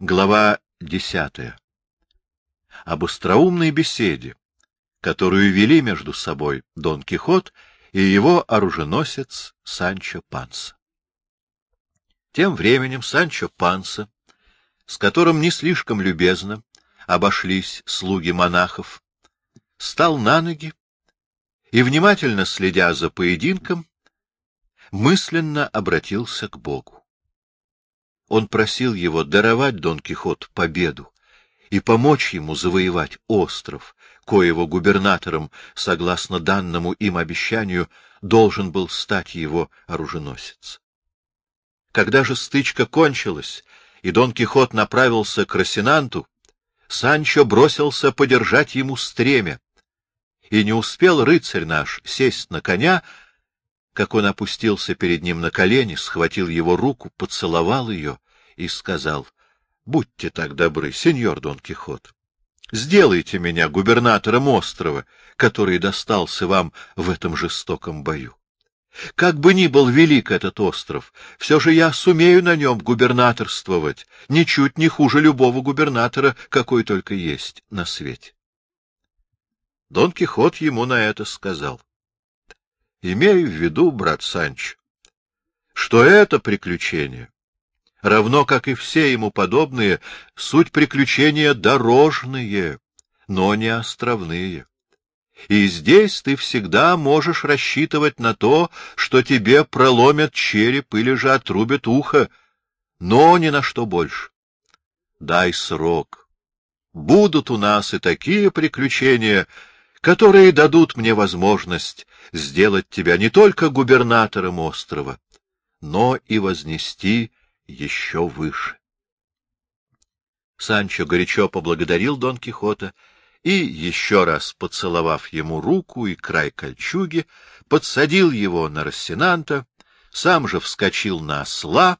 Глава десятая. Об остроумной беседе, которую вели между собой Дон Кихот и его оруженосец Санчо Панса. Тем временем Санчо Панса, с которым не слишком любезно обошлись слуги монахов, стал на ноги и, внимательно следя за поединком, мысленно обратился к Богу. Он просил его даровать Дон Кихот победу и помочь ему завоевать остров, коего губернатором, согласно данному им обещанию, должен был стать его оруженосец. Когда же стычка кончилась, и Дон Кихот направился к Росинанту, Санчо бросился подержать ему стремя, и не успел рыцарь наш сесть на коня, как он опустился перед ним на колени, схватил его руку, поцеловал ее и сказал, — Будьте так добры, сеньор Дон Кихот, сделайте меня губернатором острова, который достался вам в этом жестоком бою. Как бы ни был велик этот остров, все же я сумею на нем губернаторствовать, ничуть не хуже любого губернатора, какой только есть на свете. Дон Кихот ему на это сказал. Имею в виду, брат Санч, что это приключение, равно как и все ему подобные, суть приключения дорожные, но не островные. И здесь ты всегда можешь рассчитывать на то, что тебе проломят череп или же отрубят ухо, но ни на что больше. Дай срок. Будут у нас и такие приключения, которые дадут мне возможность сделать тебя не только губернатором острова, но и вознести еще выше. Санчо горячо поблагодарил Дон Кихота и, еще раз поцеловав ему руку и край кольчуги, подсадил его на Рассенанта, сам же вскочил на осла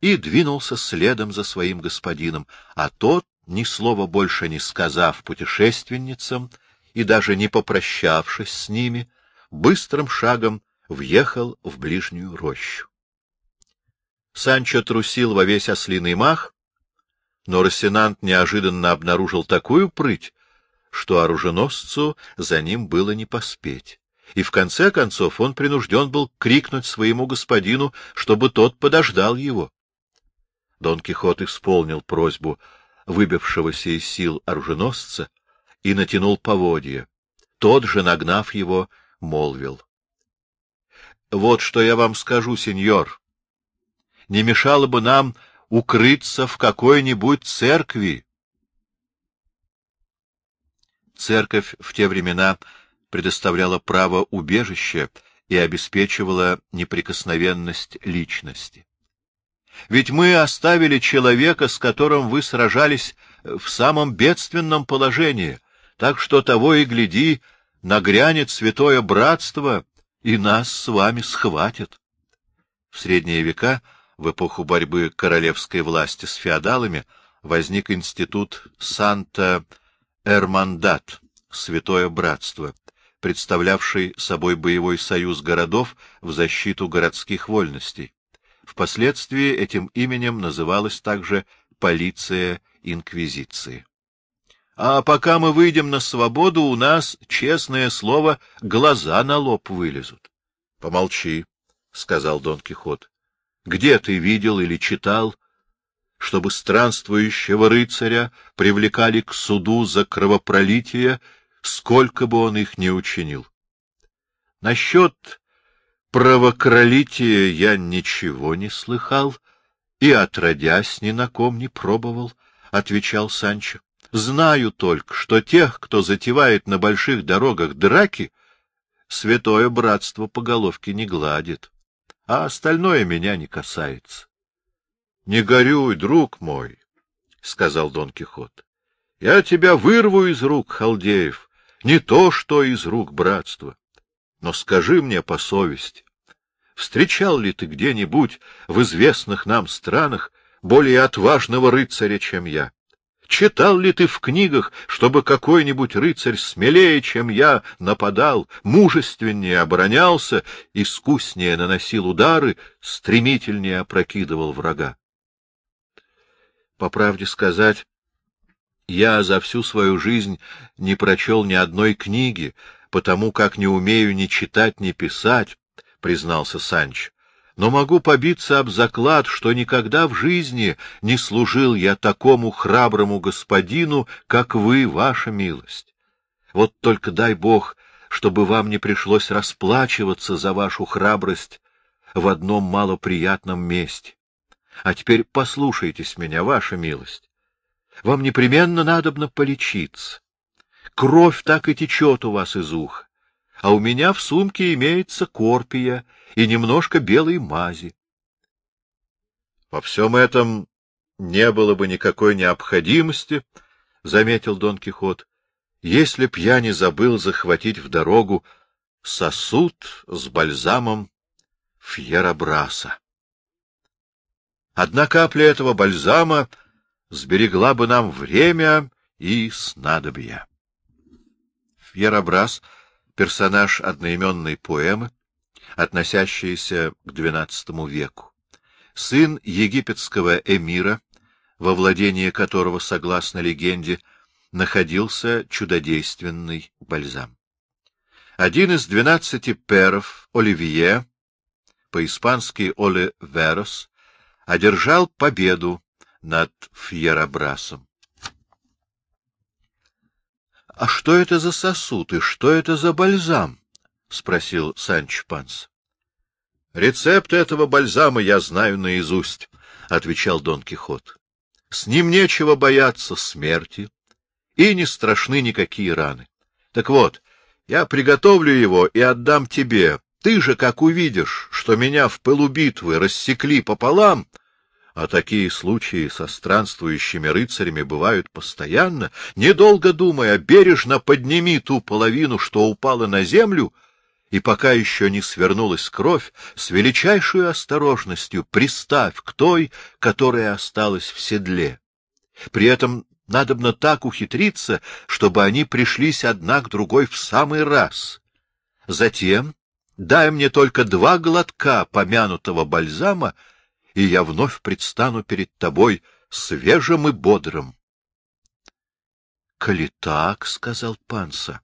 и двинулся следом за своим господином, а тот, ни слова больше не сказав путешественницам, и даже не попрощавшись с ними, быстрым шагом въехал в ближнюю рощу. Санчо трусил во весь ослиный мах, но Рассенант неожиданно обнаружил такую прыть, что оруженосцу за ним было не поспеть. И в конце концов он принужден был крикнуть своему господину, чтобы тот подождал его. Дон Кихот исполнил просьбу выбившегося из сил оруженосца и натянул поводья. Тот же, нагнав его, молвил. — Вот что я вам скажу, сеньор. Не мешало бы нам укрыться в какой-нибудь церкви. Церковь в те времена предоставляла право убежища и обеспечивала неприкосновенность личности. Ведь мы оставили человека, с которым вы сражались в самом бедственном положении, так что того и гляди, нагрянет святое братство, и нас с вами схватят. В средние века, в эпоху борьбы королевской власти с феодалами, возник институт Санта-Эрмандат, святое братство, представлявший собой боевой союз городов в защиту городских вольностей. Впоследствии этим именем называлась также полиция инквизиции. А пока мы выйдем на свободу, у нас, честное слово, глаза на лоб вылезут. — Помолчи, — сказал Дон Кихот. — Где ты видел или читал, чтобы странствующего рыцаря привлекали к суду за кровопролитие, сколько бы он их ни учинил? Насчет правокролития я ничего не слыхал и, отродясь, ни на ком не пробовал, — отвечал Санчо. Знаю только, что тех, кто затевает на больших дорогах драки, святое братство по головке не гладит, а остальное меня не касается. — Не горюй, друг мой, — сказал Дон Кихот. — Я тебя вырву из рук халдеев, не то что из рук братства. Но скажи мне по совести, встречал ли ты где-нибудь в известных нам странах более отважного рыцаря, чем я? Читал ли ты в книгах, чтобы какой-нибудь рыцарь смелее, чем я, нападал, мужественнее оборонялся, искуснее наносил удары, стремительнее опрокидывал врага? По правде сказать, я за всю свою жизнь не прочел ни одной книги, потому как не умею ни читать, ни писать, — признался Санч. Но могу побиться об заклад, что никогда в жизни не служил я такому храброму господину, как вы, ваша милость. Вот только дай Бог, чтобы вам не пришлось расплачиваться за вашу храбрость в одном малоприятном месте. А теперь послушайтесь меня, ваша милость. Вам непременно надобно полечиться. Кровь так и течет у вас из уха, а у меня в сумке имеется корпия и немножко белой мази. Во всем этом не было бы никакой необходимости, — заметил Дон Кихот, — если б я не забыл захватить в дорогу сосуд с бальзамом Фьерабраса. Одна капля этого бальзама сберегла бы нам время и снадобья. Фьерабрас — персонаж одноименной поэмы, относящейся к XII веку. Сын египетского эмира, во владении которого, согласно легенде, находился чудодейственный бальзам. Один из двенадцати перов, Оливье, по-испански Оле Верос, одержал победу над Фьерабрасом. — А что это за сосуд и что это за бальзам? — спросил Санч Панс. — Рецепт этого бальзама я знаю наизусть, — отвечал Дон Кихот. — С ним нечего бояться смерти, и не страшны никакие раны. Так вот, я приготовлю его и отдам тебе, ты же, как увидишь, что меня в пылу битвы рассекли пополам, а такие случаи со странствующими рыцарями бывают постоянно, недолго думая, бережно подними ту половину, что упала на землю, и пока еще не свернулась кровь, с величайшей осторожностью приставь к той, которая осталась в седле. При этом надобно так ухитриться, чтобы они пришлись одна к другой в самый раз. Затем Дай мне только два глотка помянутого бальзама, и я вновь предстану перед тобой свежим и бодрым. — Коли так, — сказал Панса, —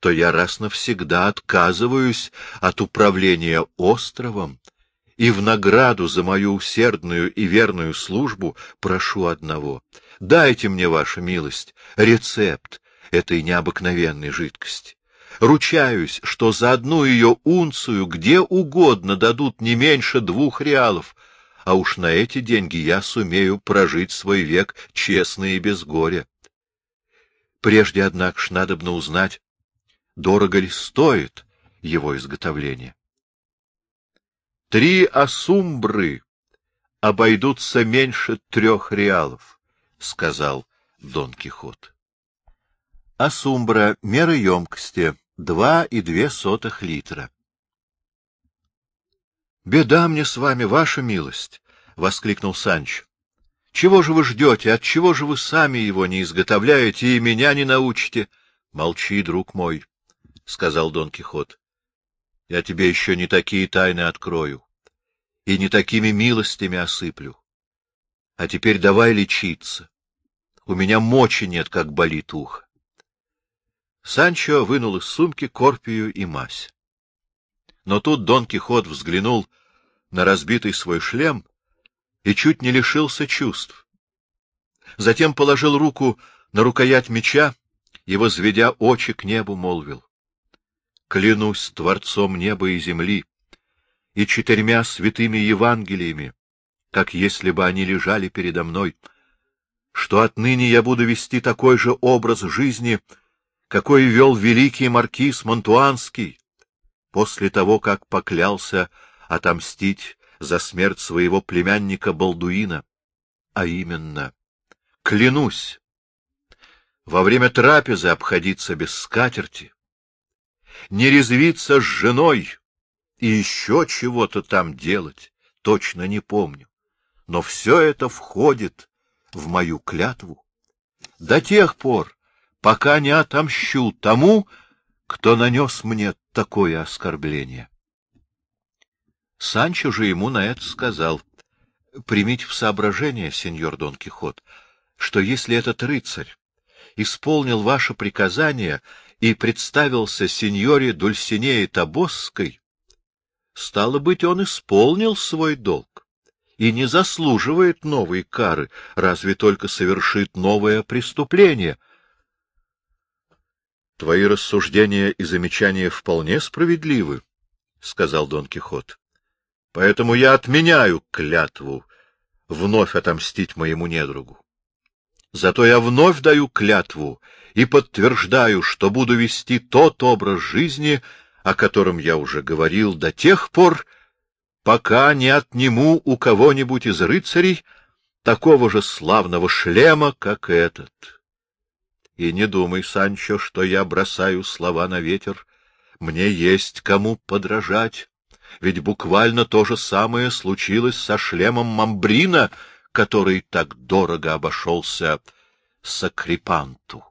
то я раз навсегда отказываюсь от управления островом и в награду за мою усердную и верную службу прошу одного. Дайте мне, ваша милость, рецепт этой необыкновенной жидкости. Ручаюсь, что за одну ее унцию где угодно дадут не меньше двух реалов, а уж на эти деньги я сумею прожить свой век честно и без горя. Прежде, однако ж, надобно узнать, дорого ли стоит его изготовление. Три асумбры обойдутся меньше трех реалов, — сказал Дон Кихот. Асумбра — мера емкости два и две сотых литра. — Беда мне с вами, ваша милость! — воскликнул Санч. — Чего же вы ждете? От чего же вы сами его не изготовляете и меня не научите? — Молчи, друг мой, — сказал Дон Кихот. — Я тебе еще не такие тайны открою и не такими милостями осыплю. А теперь давай лечиться. У меня мочи нет, как болит ухо. Санчо вынул из сумки корпию и мазь. Но тут Дон Кихот взглянул на разбитый свой шлем и чуть не лишился чувств. Затем положил руку на рукоять меча и, возведя очи к небу, молвил. — Клянусь Творцом неба и земли и четырьмя святыми Евангелиями, как если бы они лежали передо мной, что отныне я буду вести такой же образ жизни — какой вел великий маркиз Монтуанский после того, как поклялся отомстить за смерть своего племянника Балдуина, а именно, клянусь, во время трапезы обходиться без скатерти, не резвиться с женой и еще чего-то там делать, точно не помню, но все это входит в мою клятву. До тех пор, пока не отомщу тому, кто нанес мне такое оскорбление. Санчо же ему на это сказал, Примите в соображение, сеньор Дон Кихот, что если этот рыцарь исполнил ваше приказание и представился сеньоре Дульсинее Табосской, стало быть, он исполнил свой долг и не заслуживает новой кары, разве только совершит новое преступление. — Твои рассуждения и замечания вполне справедливы, — сказал Дон Кихот. — Поэтому я отменяю клятву вновь отомстить моему недругу. Зато я вновь даю клятву и подтверждаю, что буду вести тот образ жизни, о котором я уже говорил до тех пор, пока не отниму у кого-нибудь из рыцарей такого же славного шлема, как этот. И не думай, Санчо, что я бросаю слова на ветер. Мне есть кому подражать. Ведь буквально то же самое случилось со шлемом Мамбрина, который так дорого обошелся Сакрипанту.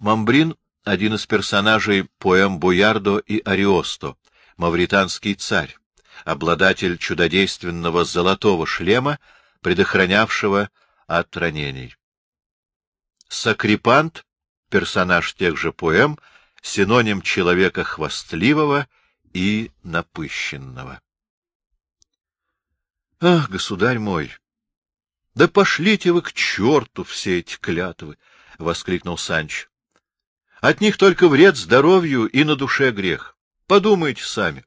Мамбрин — один из персонажей поэм Буярдо и Ариосто, мавританский царь, обладатель чудодейственного золотого шлема, предохранявшего от ранений. Сакрипант — персонаж тех же поэм, синоним человека хвастливого и напыщенного. Ах, государь мой! Да пошлите вы к черту все эти клятвы! — воскликнул Санч. От них только вред здоровью и на душе грех. Подумайте сами.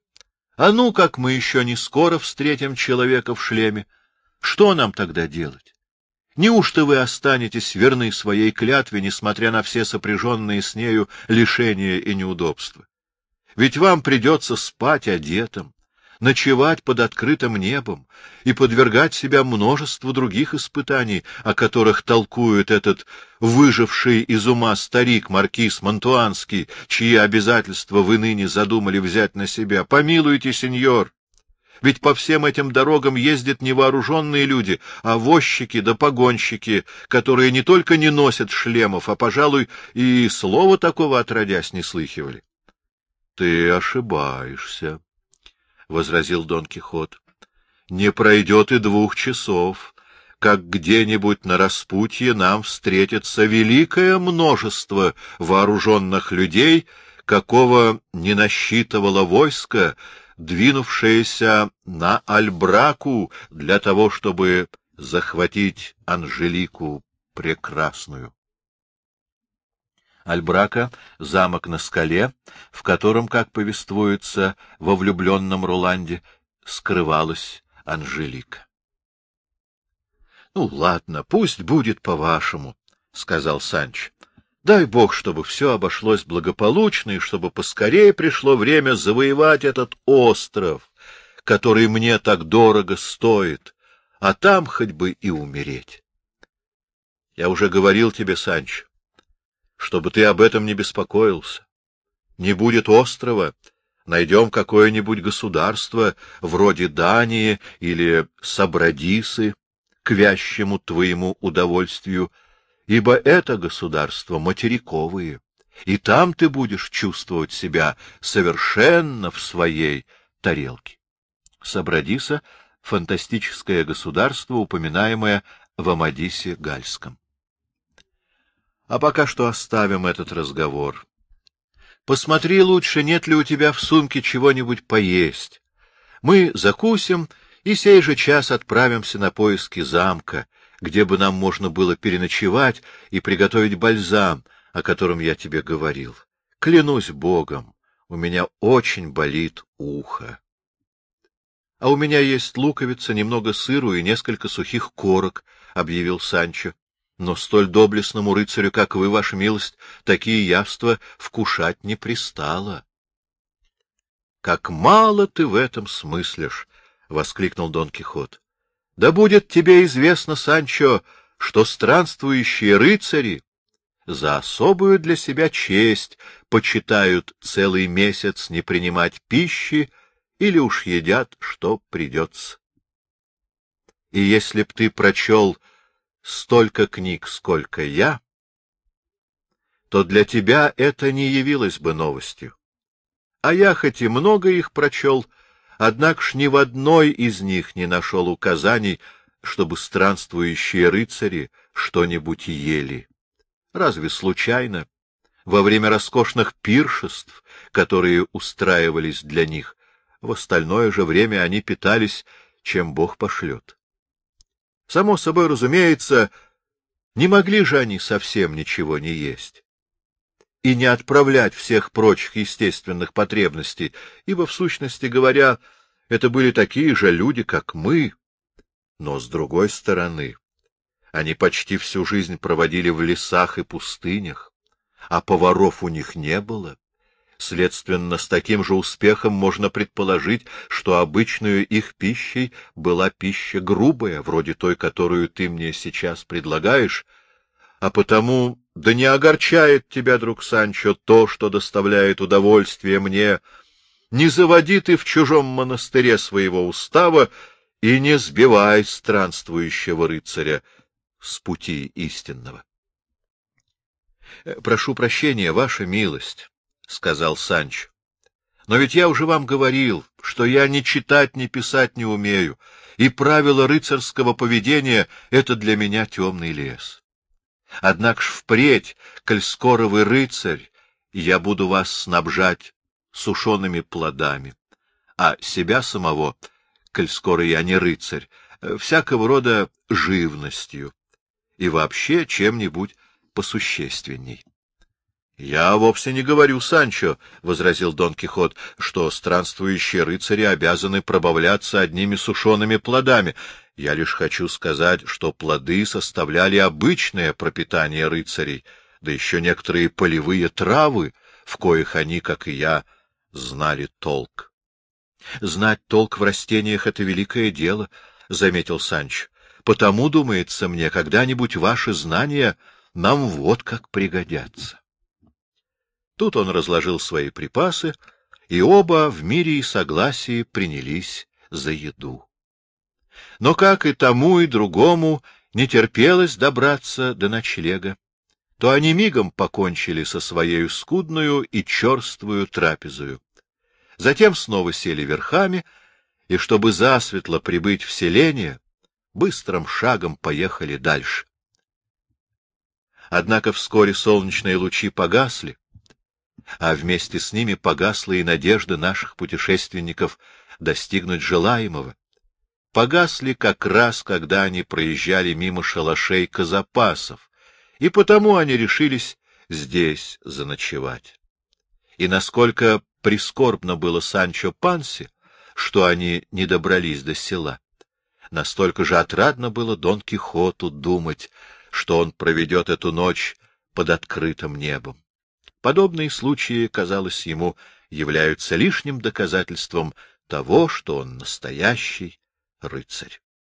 А ну, как мы еще не скоро встретим человека в шлеме, что нам тогда делать? Неужто вы останетесь верны своей клятве, несмотря на все сопряженные с нею лишения и неудобства? Ведь вам придется спать одетым, ночевать под открытым небом и подвергать себя множеству других испытаний, о которых толкует этот выживший из ума старик маркиз Монтуанский, чьи обязательства вы ныне задумали взять на себя. Помилуйте, сеньор! Ведь по всем этим дорогам ездят не вооруженные люди, а возчики да погонщики, которые не только не носят шлемов, а, пожалуй, и слова такого отродясь не слыхивали. — Ты ошибаешься, — возразил Дон Кихот. — Не пройдет и двух часов, как где-нибудь на распутье нам встретится великое множество вооруженных людей, какого не насчитывало войско, двинувшееся на Альбраку для того, чтобы захватить Анжелику Прекрасную. Альбрака — замок на скале, в котором, как повествуется во влюбленном Руланде, скрывалась Анжелика. — Ну, ладно, пусть будет по-вашему, — сказал Санч. — Дай бог, чтобы все обошлось благополучно, и чтобы поскорее пришло время завоевать этот остров, который мне так дорого стоит, а там хоть бы и умереть. Я уже говорил тебе, Санч, чтобы ты об этом не беспокоился. Не будет острова, найдем какое-нибудь государство, вроде Дании или Сабрадисы, к вящему твоему удовольствию, ибо это государство материковые, и там ты будешь чувствовать себя совершенно в своей тарелке. Сабрадиса — фантастическое государство, упоминаемое в Амадисе Гальском. А пока что оставим этот разговор. Посмотри лучше, нет ли у тебя в сумке чего-нибудь поесть. Мы закусим и сей же час отправимся на поиски замка, где бы нам можно было переночевать и приготовить бальзам, о котором я тебе говорил. Клянусь Богом, у меня очень болит ухо. — А у меня есть луковица, немного сыру и несколько сухих корок, — объявил Санчо но столь доблестному рыцарю, как вы, ваша милость, такие явства вкушать не пристало. — Как мало ты в этом смыслишь! — воскликнул Дон Кихот. — Да будет тебе известно, Санчо, что странствующие рыцари за особую для себя честь почитают целый месяц не принимать пищи или уж едят, что придется. И если б ты прочел столько книг, сколько я, то для тебя это не явилось бы новостью. А я хоть и много их прочел, Однако ж ни в одной из них не нашел указаний, чтобы странствующие рыцари что-нибудь ели. Разве случайно? Во время роскошных пиршеств, которые устраивались для них, в остальное же время они питались, чем Бог пошлет. Само собой разумеется, не могли же они совсем ничего не есть и не отправлять всех прочих естественных потребностей, ибо, в сущности говоря, это были такие же люди, как мы. Но, с другой стороны, они почти всю жизнь проводили в лесах и пустынях, а поваров у них не было. Следственно, с таким же успехом можно предположить, что обычную их пищей была пища грубая, вроде той, которую ты мне сейчас предлагаешь, а потому да не огорчает тебя, друг Санчо, то, что доставляет удовольствие мне. Не заводи ты в чужом монастыре своего устава и не сбивай странствующего рыцаря с пути истинного. — Прошу прощения, ваша милость, — сказал Санчо. — Но ведь я уже вам говорил, что я ни читать, ни писать не умею, и правило рыцарского поведения — это для меня темный лес. Однако ж впредь, коль скоро вы рыцарь, я буду вас снабжать сушеными плодами, а себя самого, коль скоро я не рыцарь, всякого рода живностью и вообще чем-нибудь посущественней. — Я вовсе не говорю, Санчо, — возразил Дон Кихот, — что странствующие рыцари обязаны пробавляться одними сушеными плодами. Я лишь хочу сказать, что плоды составляли обычное пропитание рыцарей, да еще некоторые полевые травы, в коих они, как и я, знали толк. — Знать толк в растениях — это великое дело, — заметил Санч. — Потому, думается мне, когда-нибудь ваши знания нам вот как пригодятся. Тут он разложил свои припасы, и оба в мире и согласии принялись за еду. Но как и тому, и другому не терпелось добраться до ночлега, то они мигом покончили со своей скудную и черствую трапезою. Затем снова сели верхами, и, чтобы засветло прибыть в селение, быстрым шагом поехали дальше. Однако вскоре солнечные лучи погасли, а вместе с ними погасла и надежда наших путешественников достигнуть желаемого погасли как раз, когда они проезжали мимо шалашей казапасов, и потому они решились здесь заночевать. И насколько прискорбно было Санчо Панси, что они не добрались до села, настолько же отрадно было Дон Кихоту думать, что он проведет эту ночь под открытым небом. Подобные случаи, казалось ему, являются лишним доказательством того, что он настоящий рыцарь.